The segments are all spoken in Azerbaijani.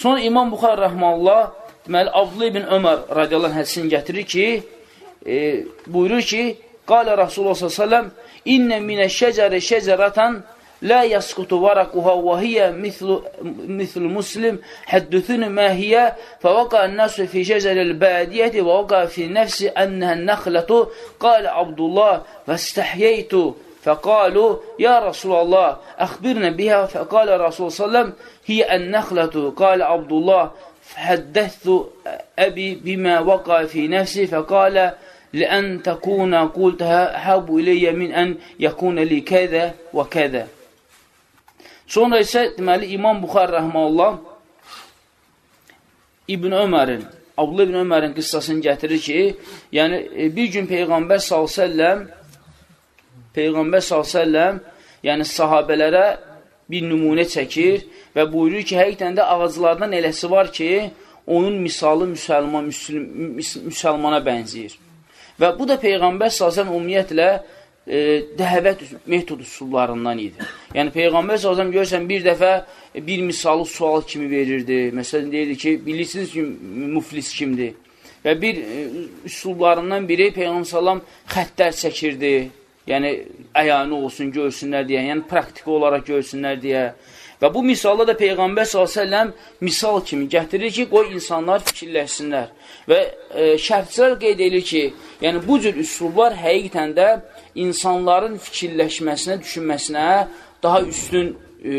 Sonra İmam Buxar rəhməllah, deməli, Abdullah ibn Ömər radiyallahu hədisini gətirir ki, e, buyurur ki, Qalə Rasulullah s.ə.v İnnə minə şəcəri şəcərətən لا يسقط ورقها وهي مثل مثل مسلم حدثني ما هي فوقع الناس في شجر البادية ووقع في نفسي أنها النخلة قال عبد الله فاستحييت فقالوا يا رسول الله أخبرنا بها فقال الرسول صلى الله عليه وسلم هي النخلة قال عبد الله فحدثت أبي بما وقع في نفسي فقال لأن تكون قلتها أحب إلي من أن يكون لي كذا وكذا Sonra isə deməli İmam Buxar rəhməhullah İbn Ömərin, Abdullah İbn Ömərin qıssasını gətirir ki, yəni e, bir gün Peyğəmbər sallallahu Peyğəmbər sallallahu yəni sahabelərə bir nümunə çəkir və buyurur ki, həqiqətən də ağaclardan eləsi var ki, onun misalı müsəlman, müslim, müsəlmana bənzəyir. Və bu da Peyğəmbər sallallahu ümumiyyətlə e, dəvət metod üsullarından idi. Yəni, Peyğəmbər s.ə.v görürsən, bir dəfə e, bir misalı sual kimi verirdi. Məsələn, deyirdi ki, bilirsiniz ki, müflis kimdir? Və bir e, üsullarından biri Peyğəmbər s.ə.v xəttlər çəkirdi. Yəni, əyanı olsun, görsünlər deyə, yəni praktiki olaraq görsünlər deyə. Və bu misalda da Peyğəmbər s.ə.v misal kimi gətirir ki, qoy insanlar fikirləşsinlər. Və e, şərhçilər qeyd edir ki, yəni bu cür üsullar həqiqətən də insanların fikirləşməsinə, düşünməsinə daha üstün e,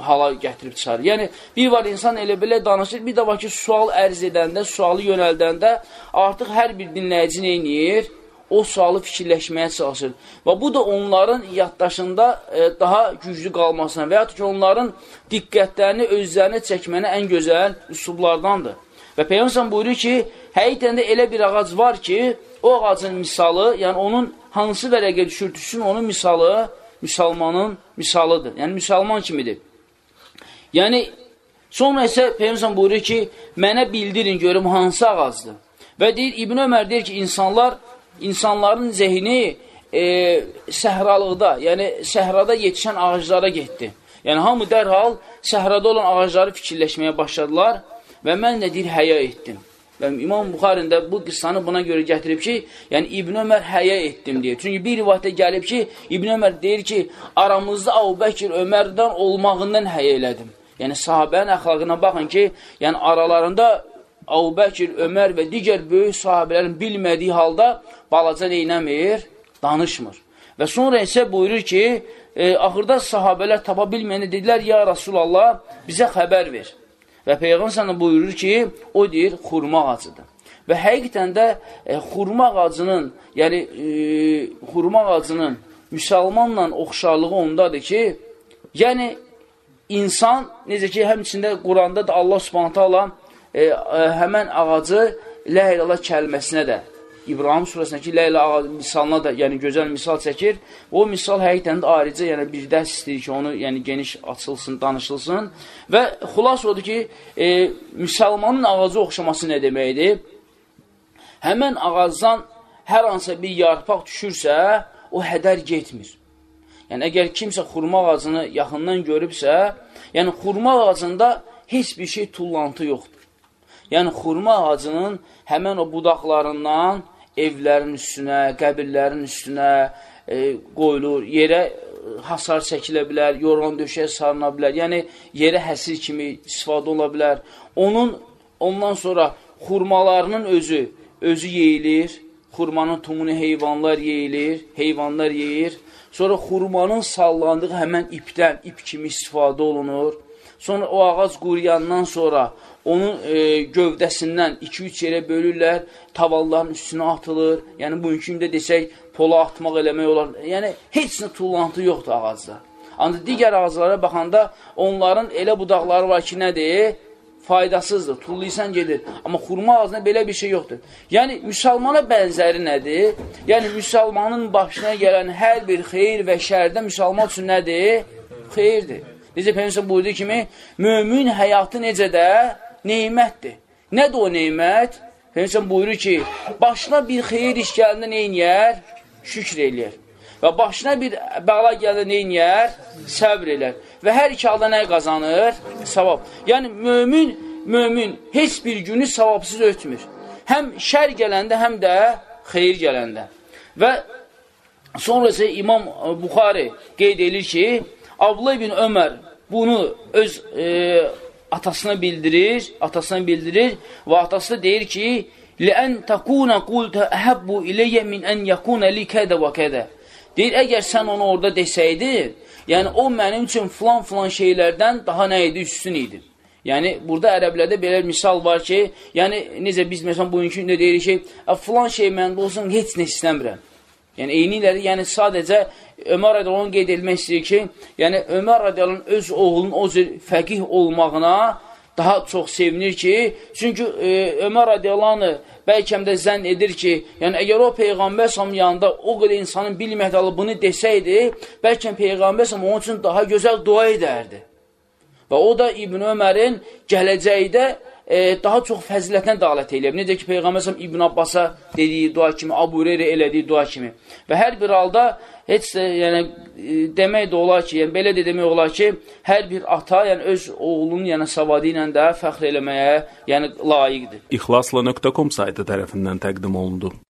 hala gətirib çıxarır. Yəni, bir var insan elə belə danışır, bir də var ki, sual ərz edəndə, sualı yönəldəndə artıq hər bir dinləyici neyniyir? O sualı fikirləşməyə çalışır. Və bu da onların yaddaşında e, daha güclü qalmasına və yaxud ki, onların diqqətlərini özlərinə çəkmənə ən gözəl üslublardandır. Və Peyyəmsən buyurur ki, həqiqdən də elə bir ağac var ki, o ağacın misalı, yəni onun hansı vərəqə düşür, düşsün, onun misalı müsəlmanın misalıdır. Yəni, müsəlman kimidir. Yəni, sonra isə Peyyəmsən buyurur ki, mənə bildirin, görüm hansı ağacdır. Və deyir, İbn Ömər deyir ki, insanlar, insanların zehni e, səhralıqda, yəni səhrada yetişən ağaclara getdi. Yəni, hamı dərhal səhrada olan ağacları fikirləşməyə başladılar və mən də deyir, həya etdim. Və İmam Buxarin də bu qıssanı buna görə gətirib ki, yəni İbn Ömər həyə etdim deyir. Çünki bir rivayətdə gəlib ki, İbn Ömər deyir ki, aramızda Əbu Bəkir Ömərdən olmağından həyə elədim. Yəni sahabənin əxlaqına baxın ki, yəni aralarında Əbu Bəkir, Ömər və digər böyük sahabələrin bilmədiyi halda balaca neynəmir, danışmır. Və sonra isə buyurur ki, e, axırda sahabələr tapa bilməyəni dedilər, ya Rasulallah, bizə xəbər ver. Və Peyğəmbər sənə buyurur ki, o deyir, xurma ağacıdır. Və həqiqətən də e, xurma ağacının, yəni e, xurma ağacının müsəlmanla oxşarlığı ondadır ki, yəni insan, necə ki, həmçində Quranda da Allah subhanətə Allah e, e, həmən ağacı lə ilə kəlməsinə də İbrahim surəsindəki Leyla misalına da, yəni gözəl misal çəkir. O misal həqiqətən də ayrıca, yəni bir dərs istəyir ki, onu yəni geniş açılsın, danışılsın. Və xulas odur ki, e, müsəlmanın ağacı oxşaması nə deməkdir? Həmən ağacdan hər hansısa bir yarpaq düşürsə, o hədər getmir. Yəni, əgər kimsə xurma ağacını yaxından görübsə, yəni xurma ağacında heç bir şey tullantı yoxdur. Yəni, xurma ağacının həmən o budaqlarından evlərin üstünə, qəbirlərin üstünə e, qoyulur, yerə e, hasar çəkilə bilər, yorğan döşəyə sarına bilər, yəni yerə həsir kimi istifadə ola bilər. Onun, ondan sonra xurmalarının özü, özü yeyilir, xurmanın tumunu heyvanlar yeyilir, heyvanlar yeyir. Sonra xurmanın sallandığı həmən ipdən, ip kimi istifadə olunur. Sonra o ağac quruyandan sonra onun e, gövdəsindən 2-3 yerə bölürlər, tavalların üstünə atılır. Yəni, mümkündə desək, pola atmaq eləmək olar. Yəni, heç nə tullantı yoxdur ağacda. Ancaq digər ağaclara baxanda onların elə budaqları var ki, nədir? Faydasızdır, tullaysan gedir. Amma xurma ağacında belə bir şey yoxdur. Yəni, müsəlmana bənzəri nədir? Yəni, müsəlmanın başına gələn hər bir xeyir və şərdə müsəlman üçün nədir? Xeyirdir. Necə Peygəmbər buyurduğu kimi, mömin həyatı necə də neymətdir. Nədir o neymət? Peygəmbər buyurur ki, başına bir xeyir iş gələndə neyniyər? Şükr eləyər. Və başına bir bəla gələndə neyniyər? Səbr elər. Və hər iki halda nə qazanır? Savab. Yəni, mömin mömin heç bir günü savabsız ötmür. Həm şər gələndə, həm də xeyir gələndə. Və sonra isə İmam Buxari qeyd edir ki, Abla ibn Ömər bunu öz e, atasına bildirir, atasına bildirir və atası deyir ki, لَأَنْ تَكُونَ قُلْتَ أَحَبُّ إِلَيَّ مِنْ أَنْ يَكُونَ لِي كَدَ وَكَدَ Deyir, əgər sən onu orada desəydin, yəni o mənim üçün filan-filan şeylərdən daha nə idi, üstün idi. Yəni, burada ərəblərdə belə misal var ki, yəni, necə biz, məsələn, bugünkü gündə deyirik ki, filan şey məndə olsun, heç nə istəmirəm. Yəni, eyniləri, yəni sadəcə Ömər rədiyallahu qeyd edilmək istəyir ki, yəni Ömər rədiyallahu öz oğlunun o cür fəqih olmağına daha çox sevinir ki, çünki e, Ömər rədiyallahu bəlkə də zənn edir ki, yəni əgər o Peyğəmbər sam yanında o qədər insanın bilməkdalı bunu desəydi, bəlkə Peyğəmbər sam onun üçün daha gözəl dua edərdi. Və o da İbn Ömərin gələcəkdə e, daha çox fəzilətinə dalət eləyib. Necə ki, Peyğəmbər İbn Abbasa dediyi dua kimi, Abu Hureyre elədiyi dua kimi. Və hər bir halda heç də, yəni, e, demək də olar ki, yəni, belə də demək olar ki, hər bir ata, yəni, öz oğlunun, yəni, savadı ilə də fəxr eləməyə, yəni, layiqdir. İxlasla.com saytı tərəfindən təqdim olundu.